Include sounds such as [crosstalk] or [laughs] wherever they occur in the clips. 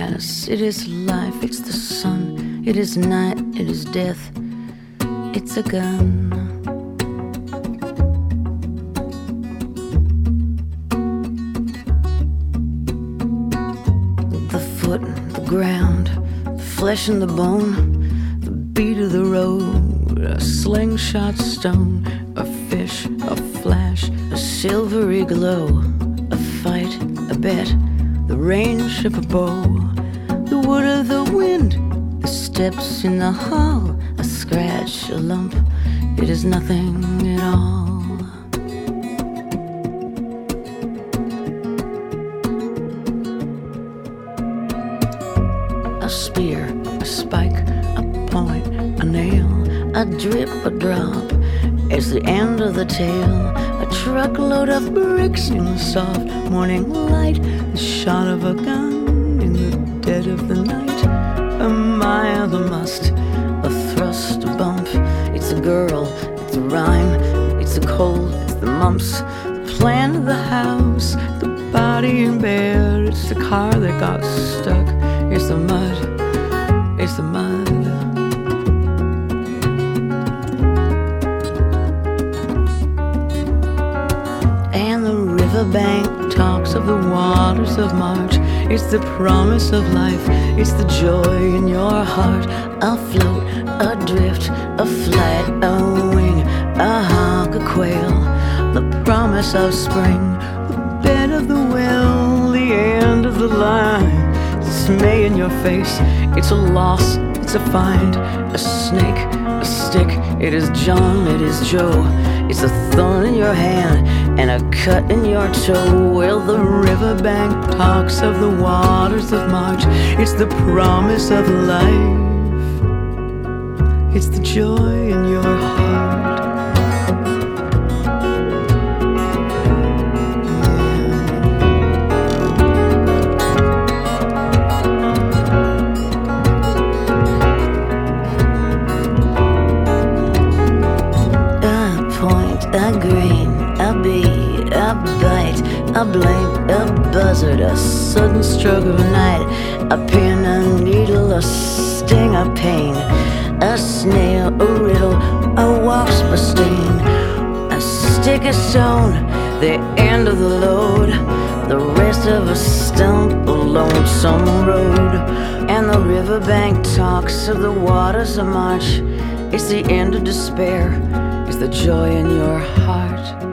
of glass. It is life. It's the sun. It is night. It is death. It's a gun. The foot, the ground, flesh and the bone, the beat of the road, a slingshot stone, a fish, a flash, a silvery glow, a fight, a bet, the range of a bow, the wood of the wind, the steps in the hall, a scratch, a lump, it is nothing at all. A spear, a spike, a point, a nail, a drip, a drop. It's the end of the tale. A truckload of bricks in the soft morning light. The shot of a gun of the night. A mile, a must, a thrust, a bump. It's a girl, it's a rhyme, it's a cold, it's the mumps. The plan of the house, the body in bed. It's the car that got stuck. It's the mud, it's the mud. And the riverbank talks of the waters of March. It's the promise of life, it's the joy in your heart. Afloat, adrift, a flight, a wing, a hawk, a quail. The promise of spring, the bed of the well, the end of the line. Dismay in your face, it's a loss, it's a find, a snake, stick. It is John, it is Joe. It's a thorn in your hand and a cut in your toe. Well, the riverbank talks of the waters of March. It's the promise of life. It's the joy in your a blink, a buzzard, a sudden stroke of night, a pin, a needle, a sting, a pain, a snail, a riddle, a wasp, a sting, a stick, a stone, the end of the load, the rest of a stump, a lonesome road, and the riverbank talks of the waters of March. It's the end of despair, it's the joy in your heart.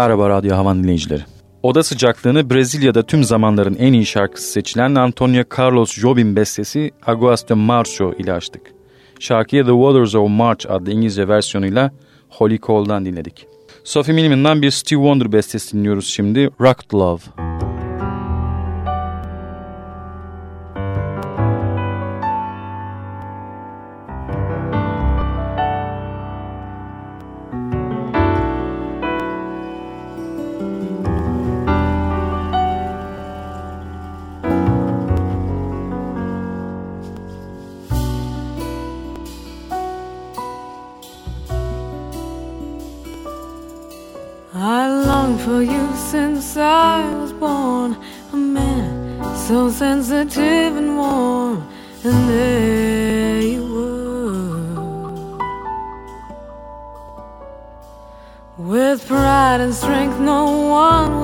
Merhaba Radyo Havan dinleyicileri. Oda sıcaklığını Brezilya'da tüm zamanların en iyi şarkısı seçilen Antonio Carlos Jobim bestesi Aguas de Março ile açtık. Şarkıyı The Waters of March adlı İngilizce versiyonuyla Holly Cole'dan dinledik. Sophie Milliman'dan bir Steve Wonder bestesi dinliyoruz şimdi Rocked Love.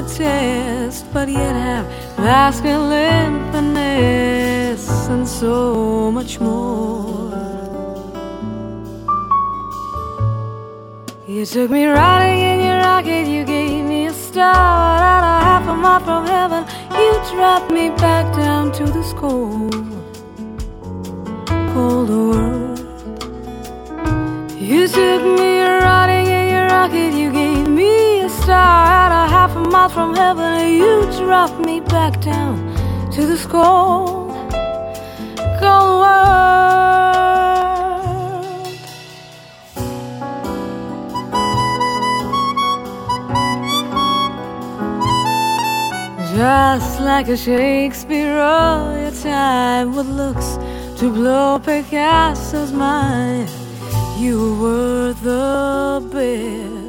Would test, but yet have masculine finesse and so much more. You took me riding in your rocket, you gave me a star out of half a mile from heaven. You dropped me back down to this cold, cold world. You took me riding in your rocket, you gave me a star out of half a mile from heaven. You dropped me back down to this cold, cold world. Just like a Shakespeare of your time with looks to blow Picasso's mind, you were the best.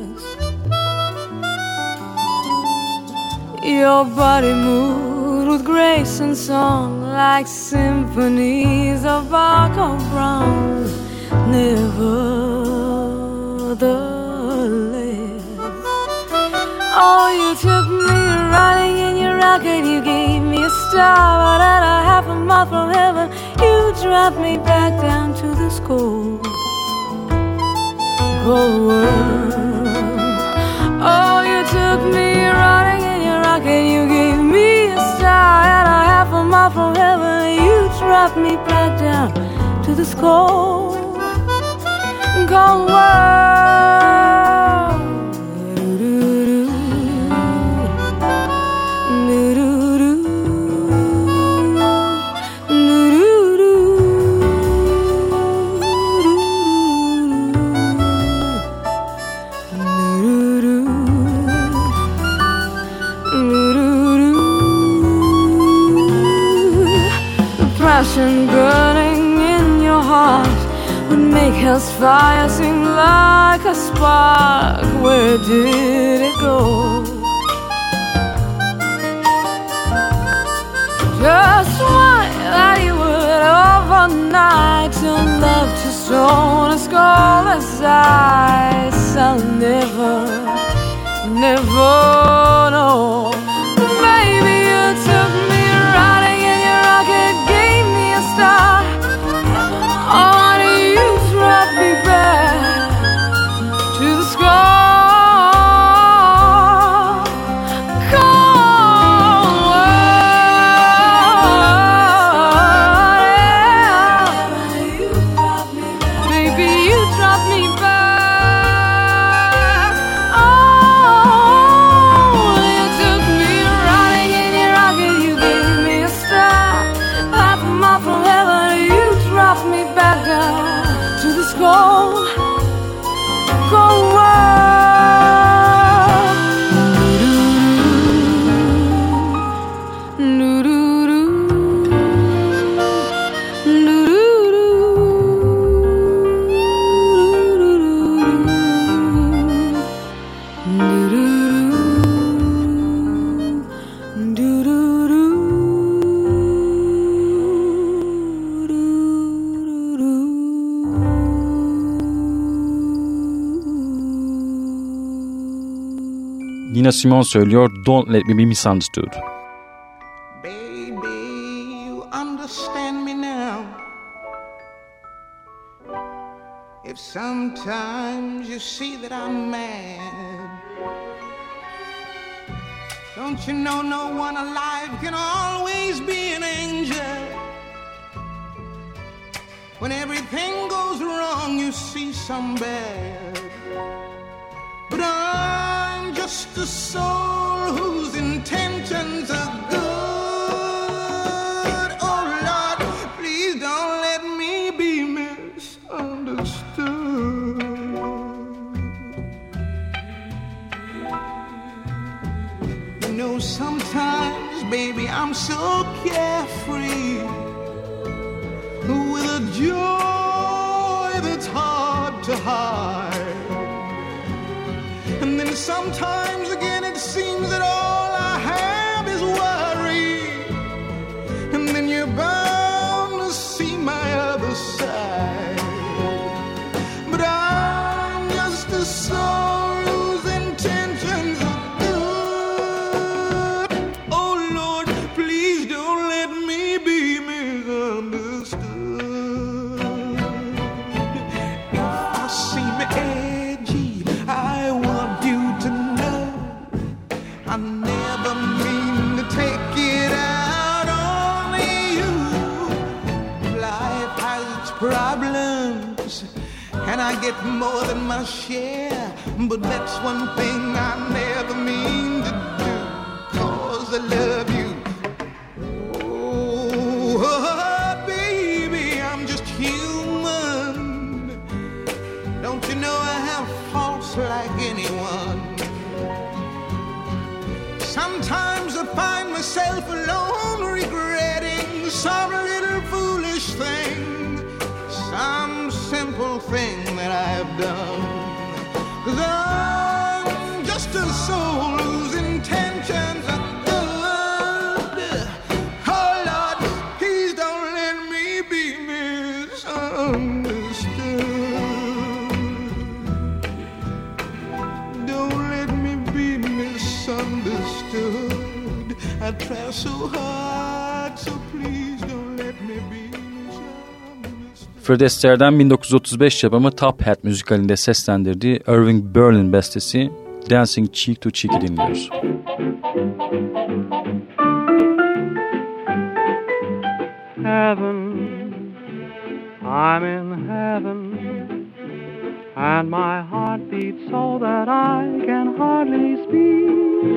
Your body moved with grace and song like symphonies of Bach or Brahms. Never the less. Oh, you took me riding in your rocket. You gave me a star out at a half a mile from heaven. You dropped me back down to this cold, cold world. Oh, you took me riding your rocket. You gave me a star at a half a mile from heaven. You dropped me back down to this cold, cold world. Hell's fire sing like a spark. Where did it go? Just why that you would overnight turn love to stone as cold as ice. Nina Simone söylüyor Don't Let Me Be Misunderstood. Baby, you understand me now. If sometimes you see that I'm mad, don't you know no one alive can always be an angel? When everything goes wrong, you see some bad. Just a soul whose intentions are good. Oh Lord, please don't let me be misunderstood. You know, sometimes, baby, I'm so carefree with a joy that's hard to hide. And then more Oh, baby, I'm just human. Don't you know I have faults like anyone? Sometimes I find myself alone Fred Astaire'den 1935 yapımı Top Hat müzikalinde seslendirdiği Irving Berlin bestesi Dancing Cheek to Cheek'i dinliyoruz. Heaven, I'm in heaven, and my heart beats so that I can hardly speak,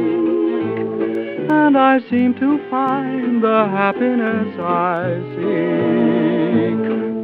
and I seem to find the happiness I seek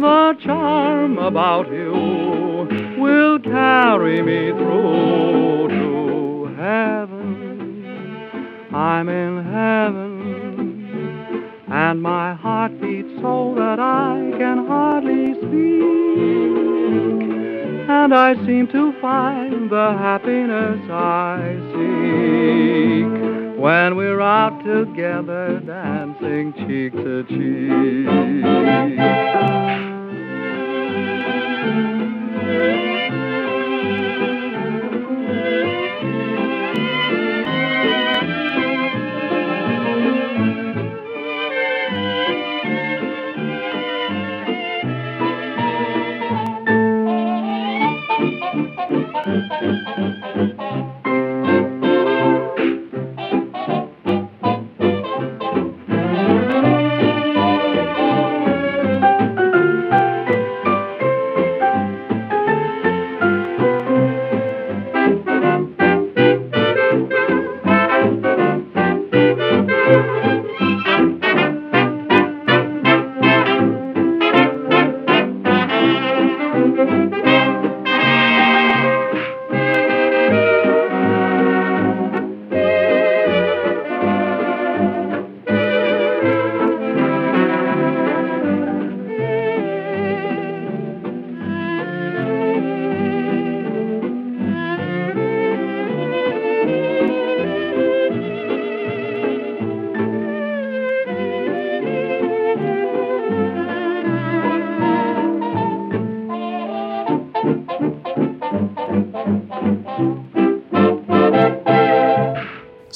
The charm about you will carry me through to heaven. I'm in heaven, and my heart beats so that I can hardly speak. And I seem to find the happiness I seek when we're out together dancing cheek to cheek.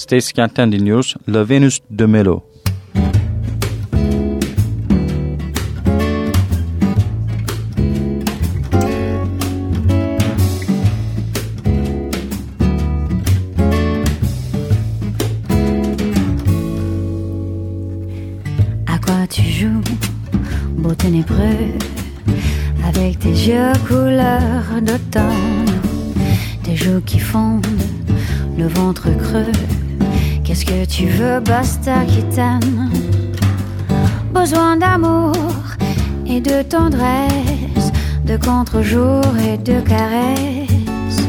Stacy Kent'ten dinliyoruz La Venus de Melo. De tendresse, de contre-jour et de caresses.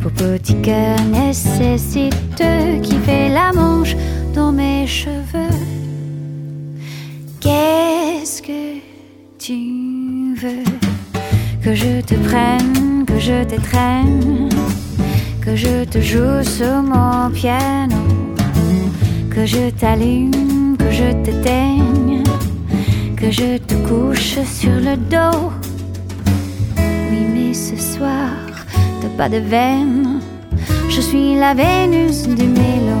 Pour petit cœur nécessite qui fait la manche dans mes cheveux. Qu'est-ce que tu veux Que je te prenne, que je t'étreigne, que je te joue sur mon piano, que je t'allume, que je t'éteigne, que je te couche sur le dos. Oui, mais ce soir, t'as pas de veine, je suis la Vénus du mélo.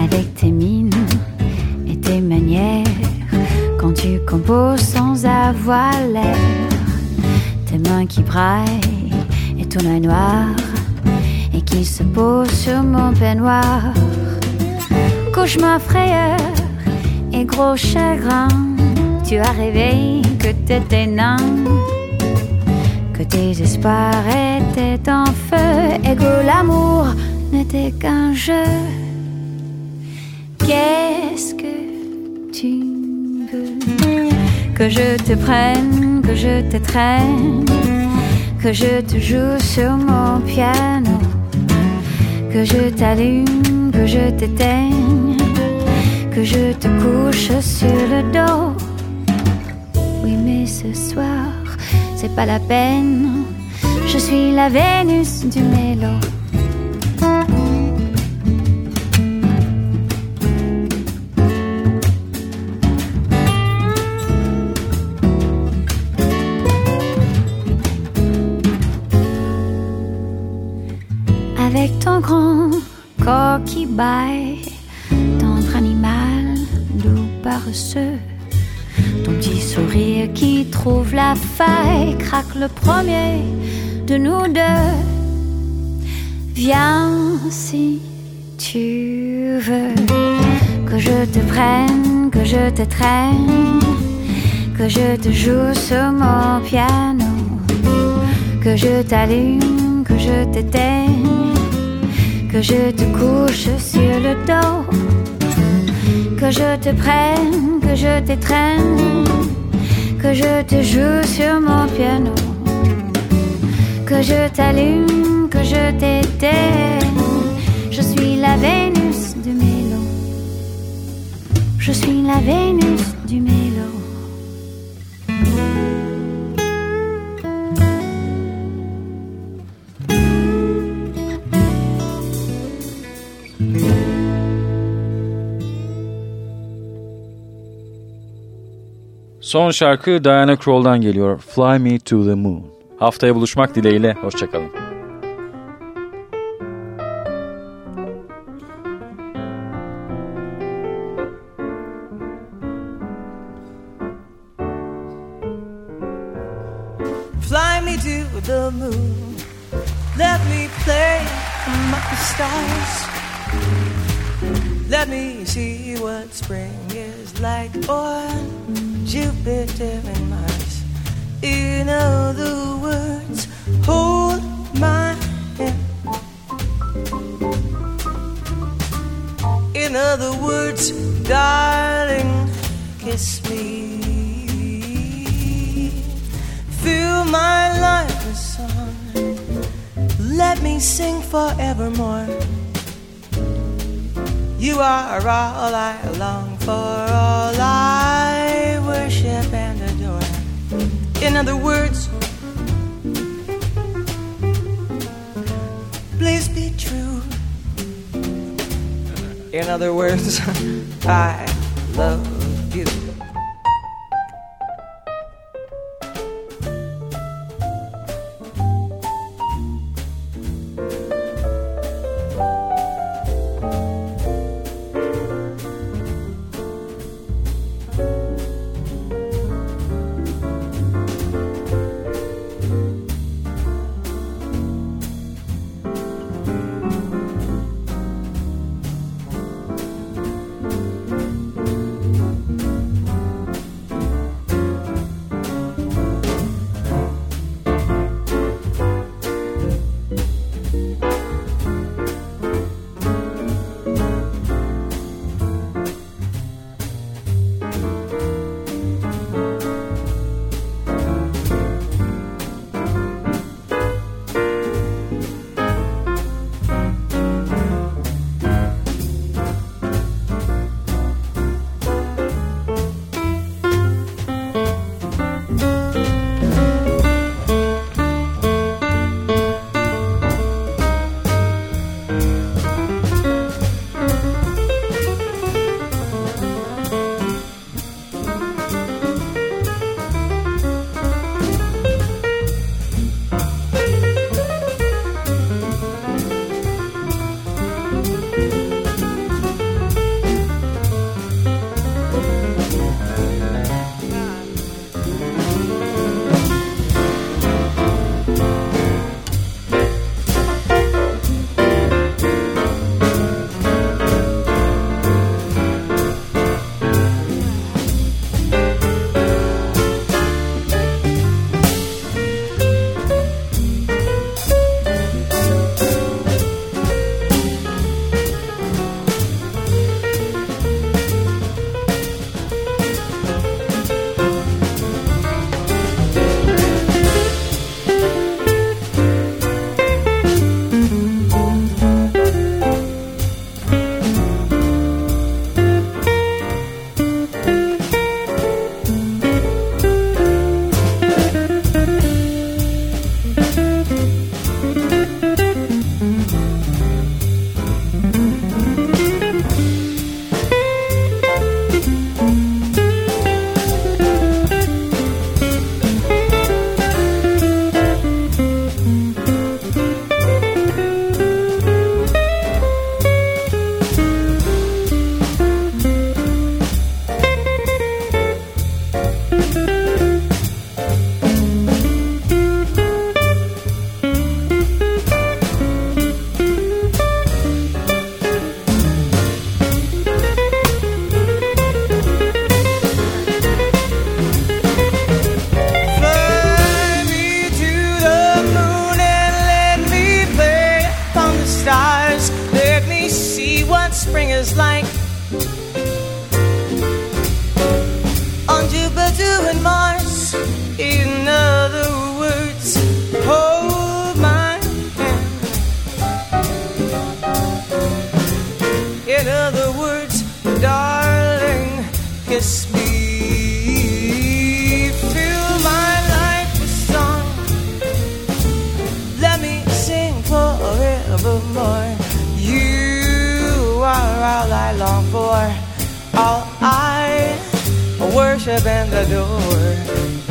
avec tes mines et tes manières, quand tu composes sans avoir l'air, tes mains qui braillent et ton œil noir, qui se pose sur mon peignoir. Cauchemar frayeur et gros chagrin, tu as rêvé que t'étais nain, que tes espoirs étaient en feu, et que l'amour n'était qu'un jeu. Qu'est-ce que tu veux Que je te prenne, que je te traîne, que je te joue sur mon piano, que je t'allume, que je t'éteigne, que je te couche sur le dos. Oui, mais ce soir, c'est pas la peine, je suis la Vénus du mélo. Tendre animal doux paresseux, ton petit sourire qui trouve la faille, craque le premier de nous deux. Viens si tu veux que je te prenne, que je te traîne, que je te joue sur mon piano, que je t'allume, que je t'éteigne que je te couche sur le dos, que je te prenne, que je t'étreigne, que je te joue sur mon piano, que je t'allume, que je t'éteigne. Je suis la Vénus du mélo. Je suis la Vénus du mélo. Son şarkı Diana Krall'dan geliyor. Fly Me to the Moon. Haftaya buluşmak dileğiyle. Hoşçakalın. Forevermore. You are all I long for, all I worship and adore. In other words, please be true. In other words, [laughs] I love forevermore. You are all I long for, all I worship and adore.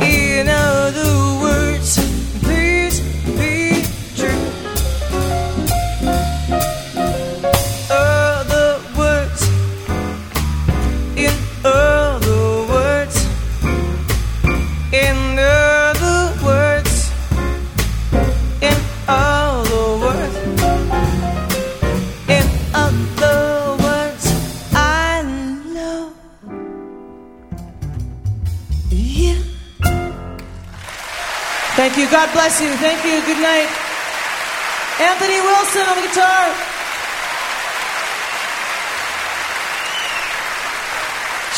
You know the God bless you. Thank you. Good night. Anthony Wilson on the guitar.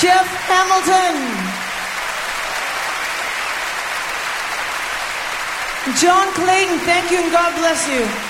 Jeff Hamilton. John Clayton, thank you and God bless you.